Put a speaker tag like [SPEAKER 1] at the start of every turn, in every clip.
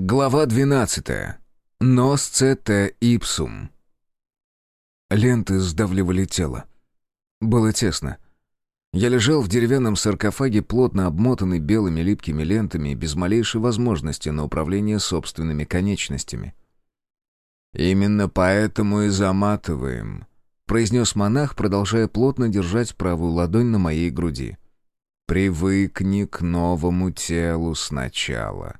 [SPEAKER 1] Глава 12. Носце те ипсум. Ленты сдавливали тело. Было тесно. Я лежал в деревянном саркофаге, плотно обмотанный белыми липкими лентами и без малейшей возможности на управление собственными конечностями. «Именно поэтому и заматываем», — произнес монах, продолжая плотно держать правую ладонь на моей груди. «Привыкни к новому телу сначала».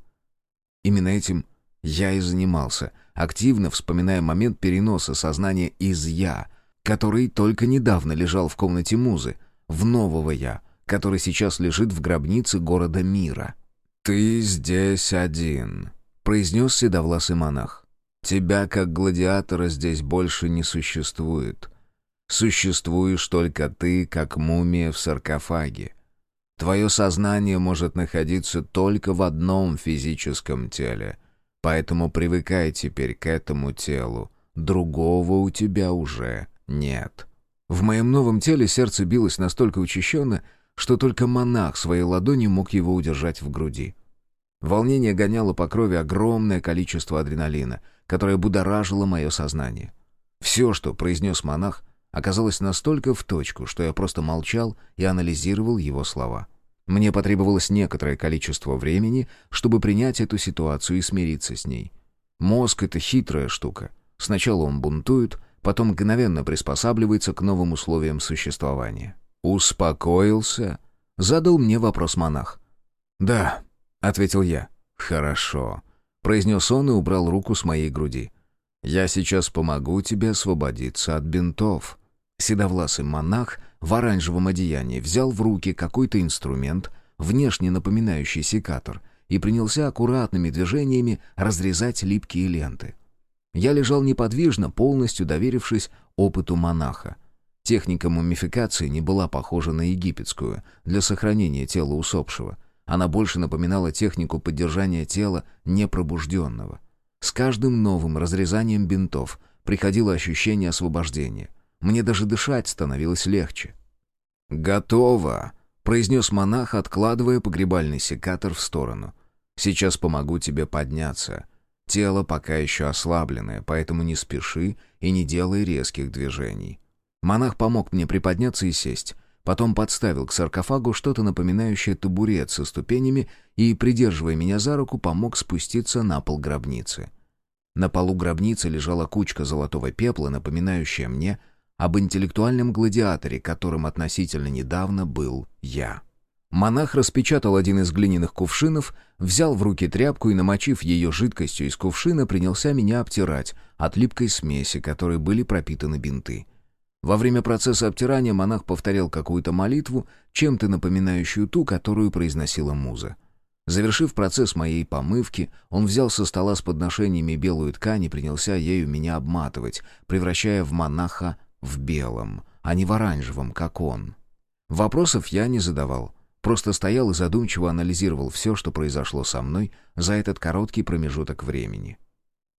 [SPEAKER 1] Именно этим я и занимался, активно вспоминая момент переноса сознания из «я», который только недавно лежал в комнате музы, в нового «я», который сейчас лежит в гробнице города Мира. «Ты здесь один», — произнес седовласый монах. «Тебя, как гладиатора, здесь больше не существует. Существуешь только ты, как мумия в саркофаге. Твое сознание может находиться только в одном физическом теле, поэтому привыкай теперь к этому телу. Другого у тебя уже нет. В моем новом теле сердце билось настолько учащенно, что только монах своей ладонью мог его удержать в груди. Волнение гоняло по крови огромное количество адреналина, которое будоражило мое сознание. Все, что произнес монах, оказалось настолько в точку, что я просто молчал и анализировал его слова. Мне потребовалось некоторое количество времени, чтобы принять эту ситуацию и смириться с ней. Мозг — это хитрая штука. Сначала он бунтует, потом мгновенно приспосабливается к новым условиям существования. «Успокоился?» — задал мне вопрос монах. «Да», — ответил я. «Хорошо», — произнес он и убрал руку с моей груди. «Я сейчас помогу тебе освободиться от бинтов». Седовласый монах в оранжевом одеянии взял в руки какой-то инструмент, внешне напоминающий секатор, и принялся аккуратными движениями разрезать липкие ленты. Я лежал неподвижно, полностью доверившись опыту монаха. Техника мумификации не была похожа на египетскую для сохранения тела усопшего. Она больше напоминала технику поддержания тела непробужденного. С каждым новым разрезанием бинтов приходило ощущение освобождения. Мне даже дышать становилось легче. «Готово!» — произнес монах, откладывая погребальный секатор в сторону. «Сейчас помогу тебе подняться. Тело пока еще ослабленное, поэтому не спеши и не делай резких движений». Монах помог мне приподняться и сесть. Потом подставил к саркофагу что-то напоминающее табурет со ступенями и, придерживая меня за руку, помог спуститься на пол гробницы. На полу гробницы лежала кучка золотого пепла, напоминающая мне об интеллектуальном гладиаторе, которым относительно недавно был я. Монах распечатал один из глиняных кувшинов, взял в руки тряпку и, намочив ее жидкостью из кувшина, принялся меня обтирать от липкой смеси, которой были пропитаны бинты. Во время процесса обтирания монах повторял какую-то молитву, чем-то напоминающую ту, которую произносила муза. Завершив процесс моей помывки, он взял со стола с подношениями белую ткань и принялся ею меня обматывать, превращая в монаха в белом, а не в оранжевом, как он. Вопросов я не задавал, просто стоял и задумчиво анализировал все, что произошло со мной за этот короткий промежуток времени.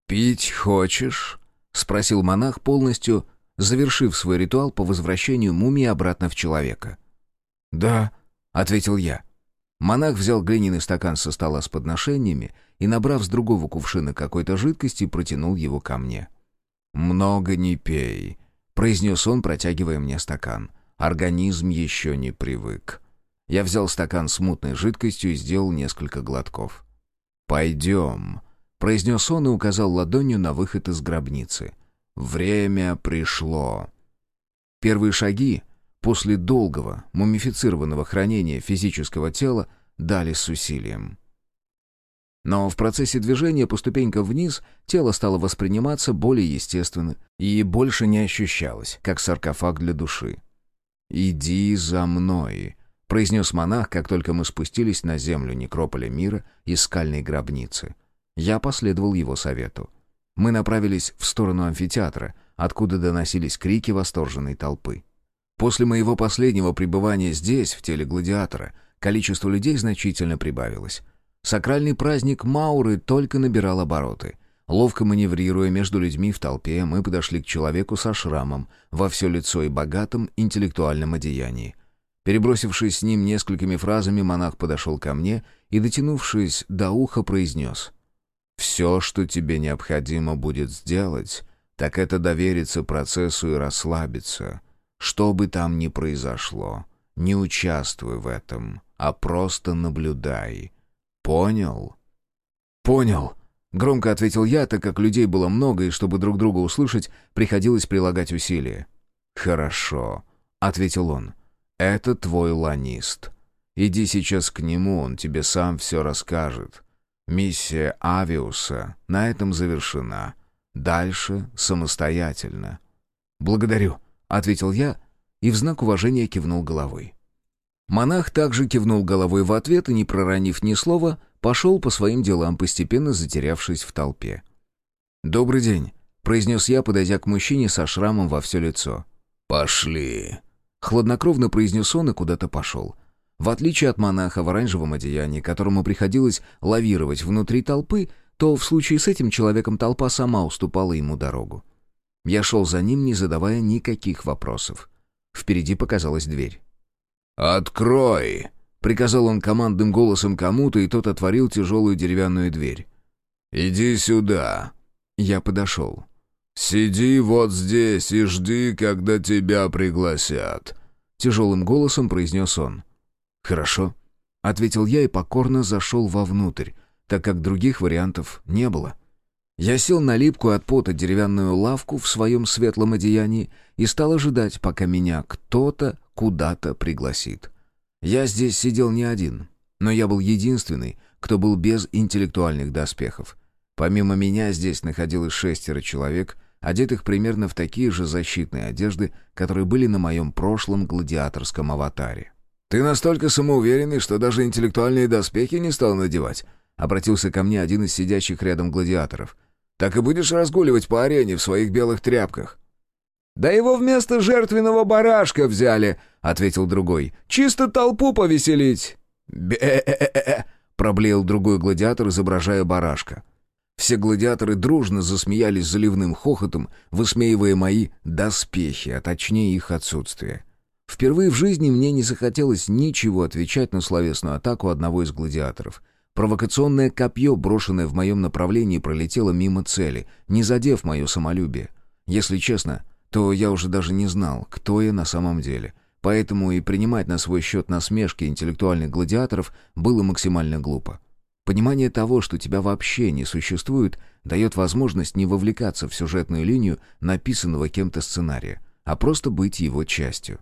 [SPEAKER 1] «Пить хочешь?» — спросил монах, полностью завершив свой ритуал по возвращению мумии обратно в человека. «Да», — ответил я. Монах взял глиняный стакан со стола с подношениями и, набрав с другого кувшина какой-то жидкости, протянул его ко мне. «Много не пей», произнес он, протягивая мне стакан. Организм еще не привык. Я взял стакан с мутной жидкостью и сделал несколько глотков. «Пойдем», — произнес он и указал ладонью на выход из гробницы. «Время пришло». Первые шаги после долгого мумифицированного хранения физического тела дали с усилием. Но в процессе движения по ступенькам вниз тело стало восприниматься более естественно и больше не ощущалось, как саркофаг для души. «Иди за мной», — произнес монах, как только мы спустились на землю некрополя мира из скальной гробницы. Я последовал его совету. Мы направились в сторону амфитеатра, откуда доносились крики восторженной толпы. После моего последнего пребывания здесь, в теле гладиатора, количество людей значительно прибавилось. Сакральный праздник Мауры только набирал обороты. Ловко маневрируя между людьми в толпе, мы подошли к человеку со шрамом во все лицо и богатом интеллектуальном одеянии. Перебросившись с ним несколькими фразами, монах подошел ко мне и, дотянувшись до уха, произнес Все, что тебе необходимо будет сделать, так это довериться процессу и расслабиться. Что бы там ни произошло, не участвуй в этом, а просто наблюдай. Понял?
[SPEAKER 2] Понял. Громко ответил я, так как людей было много, и чтобы друг друга услышать, приходилось прилагать усилия.
[SPEAKER 1] «Хорошо», — ответил он. «Это твой ланист. Иди сейчас к нему, он тебе сам все расскажет. Миссия Авиуса на этом завершена. Дальше самостоятельно».
[SPEAKER 2] «Благодарю», — ответил я и в знак уважения кивнул головой. Монах также кивнул головой в ответ и, не проронив ни слова, пошел по своим делам, постепенно затерявшись в толпе. «Добрый день», — произнес я, подойдя к мужчине со шрамом во все лицо.
[SPEAKER 1] «Пошли», —
[SPEAKER 2] хладнокровно произнес он и куда-то пошел. В отличие от монаха в оранжевом одеянии, которому приходилось лавировать внутри толпы, то в случае с этим человеком толпа сама уступала ему дорогу. Я шел за ним, не задавая никаких вопросов. Впереди показалась дверь.
[SPEAKER 1] «Открой!» — приказал он командным голосом кому-то, и тот отворил тяжелую деревянную дверь. «Иди сюда!» Я подошел. «Сиди вот здесь и жди, когда тебя пригласят», — тяжелым голосом произнес он.
[SPEAKER 2] «Хорошо», — ответил я и покорно зашел вовнутрь, так как других вариантов не было. Я сел на липкую от пота деревянную лавку в своем светлом одеянии и стал ожидать, пока меня кто-то куда-то пригласит. Я здесь сидел не один, но я был единственный, кто был без интеллектуальных доспехов. Помимо меня здесь находилось шестеро человек, одетых примерно в такие же защитные одежды, которые были на моем прошлом гладиаторском аватаре.
[SPEAKER 1] «Ты настолько самоуверенный, что даже интеллектуальные доспехи не стал надевать», — обратился ко мне один из сидящих рядом гладиаторов. «Так и будешь разгуливать по арене в своих белых тряпках».
[SPEAKER 3] «Да его вместо жертвенного барашка взяли», — ответил другой. «Чисто толпу повеселить».
[SPEAKER 2] «Бе-э-э-э-э», — проблеял другой гладиатор, изображая барашка. Все гладиаторы дружно засмеялись заливным хохотом, высмеивая мои доспехи, а точнее их отсутствие. Впервые в жизни мне не захотелось ничего отвечать на словесную атаку одного из гладиаторов. Провокационное копье, брошенное в моем направлении, пролетело мимо цели, не задев мое самолюбие. Если честно, то я уже даже не знал, кто я на самом деле. Поэтому и принимать на свой счет насмешки интеллектуальных гладиаторов было максимально глупо. Понимание того, что тебя вообще не существует, дает возможность не вовлекаться в сюжетную линию написанного кем-то сценария, а просто быть его частью.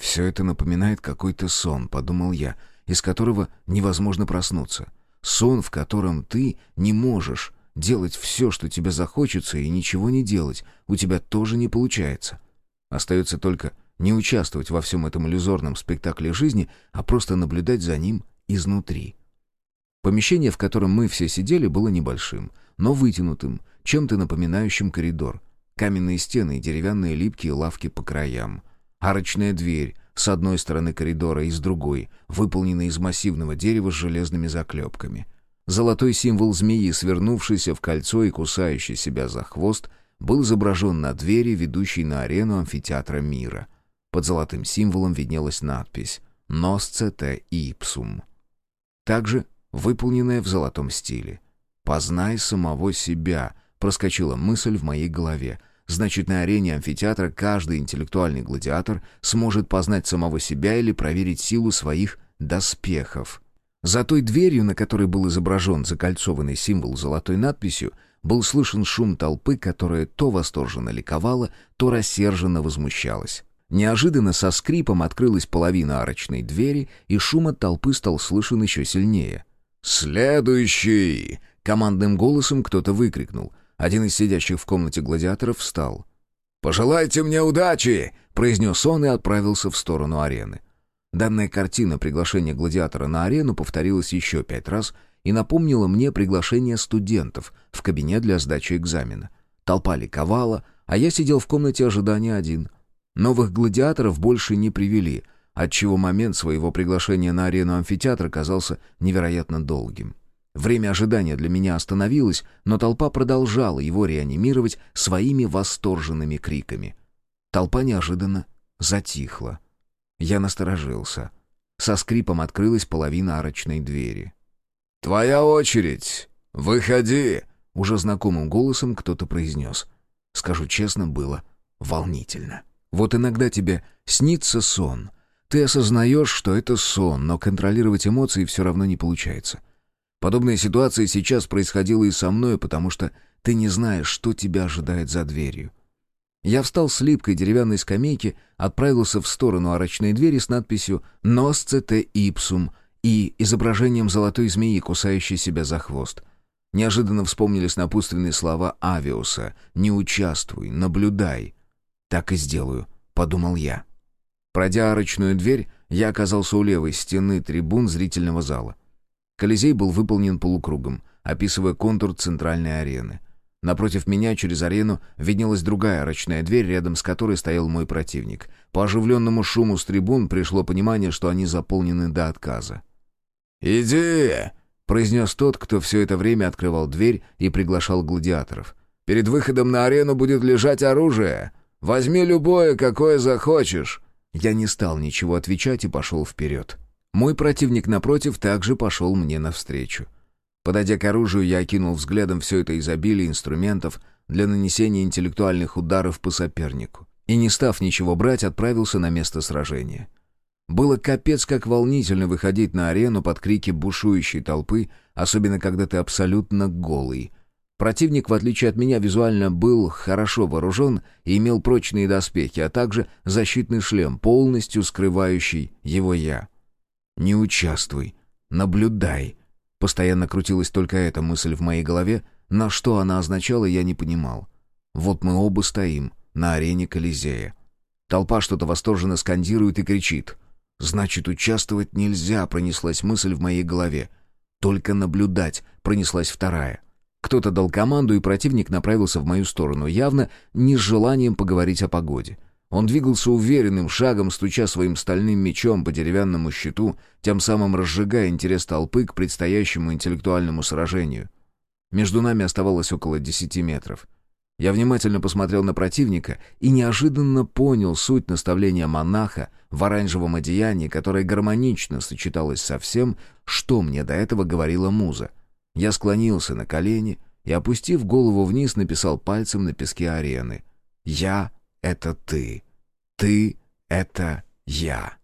[SPEAKER 2] «Все это напоминает какой-то сон», — подумал я, из которого невозможно проснуться. Сон, в котором ты не можешь делать все, что тебе захочется, и ничего не делать, у тебя тоже не получается. Остается только не участвовать во всем этом иллюзорном спектакле жизни, а просто наблюдать за ним изнутри. Помещение, в котором мы все сидели, было небольшим, но вытянутым, чем-то напоминающим коридор. Каменные стены и деревянные липкие лавки по краям. Арочная дверь с одной стороны коридора и с другой, выполненная из массивного дерева с железными заклепками. Золотой символ змеи, свернувшийся в кольцо и кусающий себя за хвост, был изображен на двери, ведущей на арену амфитеатра мира. Под золотым символом виднелась надпись «Носцете ипсум». Также выполненная в золотом стиле. «Познай самого себя», — проскочила мысль в моей голове — Значит, на арене амфитеатра каждый интеллектуальный гладиатор сможет познать самого себя или проверить силу своих доспехов. За той дверью, на которой был изображен закольцованный символ золотой надписью, был слышен шум толпы, которая то восторженно ликовала, то рассерженно возмущалась. Неожиданно со скрипом открылась половина арочной двери, и шум от толпы стал слышен еще сильнее.
[SPEAKER 1] «Следующий!» — командным голосом кто-то выкрикнул.
[SPEAKER 2] Один из сидящих в комнате гладиаторов встал.
[SPEAKER 1] «Пожелайте мне удачи!» — произнес он и отправился в сторону арены.
[SPEAKER 2] Данная картина приглашения гладиатора на арену повторилась еще пять раз и напомнила мне приглашение студентов в кабинет для сдачи экзамена. Толпа ликовала, а я сидел в комнате ожидания один. Новых гладиаторов больше не привели, отчего момент своего приглашения на арену амфитеатра казался невероятно долгим. Время ожидания для меня остановилось, но толпа продолжала его реанимировать своими восторженными криками. Толпа неожиданно затихла. Я насторожился. Со скрипом открылась половина арочной двери.
[SPEAKER 1] «Твоя очередь!»
[SPEAKER 2] «Выходи!» — уже знакомым голосом кто-то произнес. Скажу честно, было волнительно. Вот иногда тебе снится сон. Ты осознаешь, что это сон, но контролировать эмоции все равно не получается. Подобная ситуация сейчас происходила и со мной, потому что ты не знаешь, что тебя ожидает за дверью. Я встал с липкой деревянной скамейки, отправился в сторону арочной двери с надписью «Носцете ипсум» и изображением золотой змеи, кусающей себя за хвост. Неожиданно вспомнились напутственные слова Авиуса «Не участвуй, наблюдай». «Так и сделаю», — подумал я. Пройдя арочную дверь, я оказался у левой стены трибун зрительного зала. Колизей был выполнен полукругом, описывая контур центральной арены. Напротив меня через арену виднелась другая арочная дверь, рядом с которой стоял мой противник. По оживленному шуму с трибун пришло понимание, что они заполнены до отказа.
[SPEAKER 3] «Иди!»
[SPEAKER 2] — произнес тот, кто все это время открывал дверь и приглашал гладиаторов.
[SPEAKER 3] «Перед выходом на арену будет лежать оружие. Возьми любое, какое захочешь».
[SPEAKER 2] Я не стал ничего отвечать и пошел вперед. Мой противник, напротив, также пошел мне навстречу. Подойдя к оружию, я окинул взглядом все это изобилие инструментов для нанесения интеллектуальных ударов по сопернику. И, не став ничего брать, отправился на место сражения. Было капец как волнительно выходить на арену под крики бушующей толпы, особенно когда ты абсолютно голый. Противник, в отличие от меня, визуально был хорошо вооружен и имел прочные доспехи, а также защитный шлем, полностью скрывающий его «я». Не участвуй. Наблюдай. Постоянно крутилась только эта мысль в моей голове, на что она означала, я не понимал. Вот мы оба стоим на арене Колизея. Толпа что-то восторженно скандирует и кричит. «Значит, участвовать нельзя», — пронеслась мысль в моей голове. «Только наблюдать», — пронеслась вторая. Кто-то дал команду, и противник направился в мою сторону, явно не с желанием поговорить о погоде. Он двигался уверенным шагом, стуча своим стальным мечом по деревянному щиту, тем самым разжигая интерес толпы к предстоящему интеллектуальному сражению. Между нами оставалось около десяти метров. Я внимательно посмотрел на противника и неожиданно понял суть наставления монаха в оранжевом одеянии, которое гармонично сочеталось со всем, что мне до этого говорила муза. Я склонился на колени и, опустив голову вниз, написал пальцем на песке арены. «Я это ты. Ты — это я».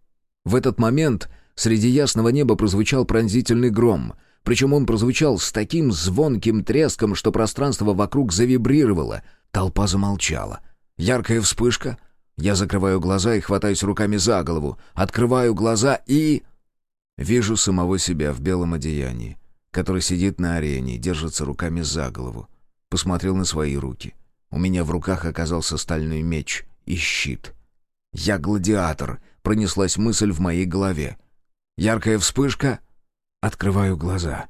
[SPEAKER 2] В этот момент среди ясного неба прозвучал пронзительный гром, причем он прозвучал с таким звонким треском, что пространство вокруг завибрировало. Толпа замолчала. Яркая вспышка. Я закрываю глаза и хватаюсь руками за голову. Открываю глаза и... Вижу самого себя в белом одеянии, который сидит на арене и держится руками за голову. Посмотрел на свои руки — у меня в руках оказался стальной меч и щит. «Я гладиатор», — пронеслась мысль в моей голове. Яркая вспышка. Открываю глаза.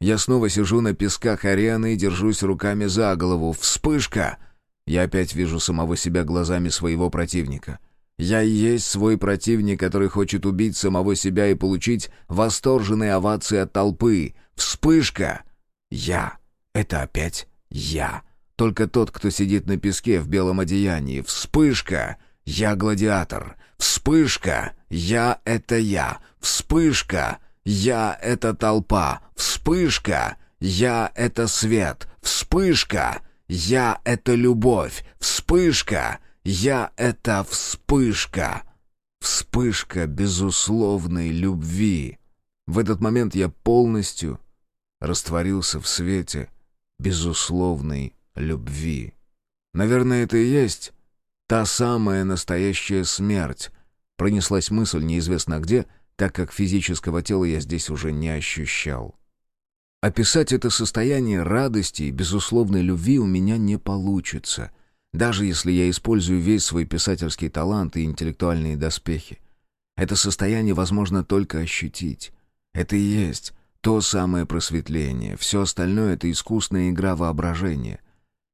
[SPEAKER 2] Я снова сижу на песках арены и держусь руками за голову. Вспышка! Я опять вижу самого себя глазами своего противника. Я и есть свой противник, который хочет убить самого себя и получить восторженные овации от толпы. Вспышка! Я. Это опять я. Только тот, кто сидит на песке в белом одеянии. Вспышка! Я гладиатор. Вспышка! Я — это я. Вспышка! Я — это толпа. Вспышка! Я — это свет. Вспышка! Я — это любовь. Вспышка! Я — это вспышка. Вспышка безусловной любви. В этот момент я полностью растворился в свете безусловной любви. Наверное, это и есть та самая настоящая смерть. Пронеслась мысль неизвестно где, так как физического тела я здесь уже не ощущал. Описать это состояние радости и безусловной любви у меня не получится, даже если я использую весь свой писательский талант и интеллектуальные доспехи. Это состояние возможно только ощутить. Это и есть то самое просветление, все остальное — это искусная игра воображения —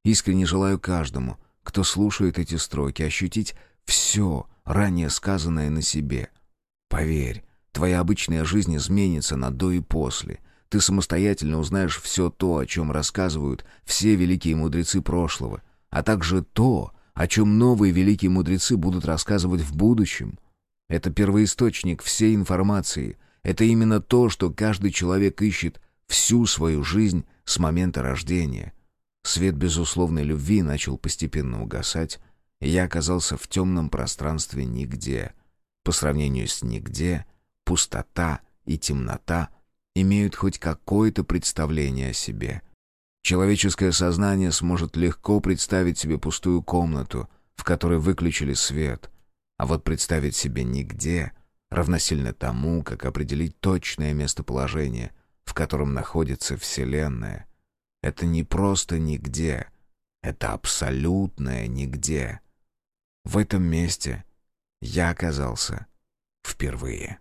[SPEAKER 2] Искренне желаю каждому, кто слушает эти строки, ощутить все ранее сказанное на себе. Поверь, твоя обычная жизнь изменится на до и после. Ты самостоятельно узнаешь все то, о чем рассказывают все великие мудрецы прошлого, а также то, о чем новые великие мудрецы будут рассказывать в будущем. Это первоисточник всей информации. Это именно то, что каждый человек ищет всю свою жизнь с момента рождения. Свет безусловной любви начал постепенно угасать, и я оказался в темном пространстве нигде. По сравнению с нигде, пустота и темнота имеют хоть какое-то представление о себе. Человеческое сознание сможет легко представить себе пустую комнату, в которой выключили свет, а вот представить себе нигде равносильно тому, как определить точное местоположение, в котором находится Вселенная. Это не просто нигде, это абсолютное нигде. В этом месте я оказался впервые.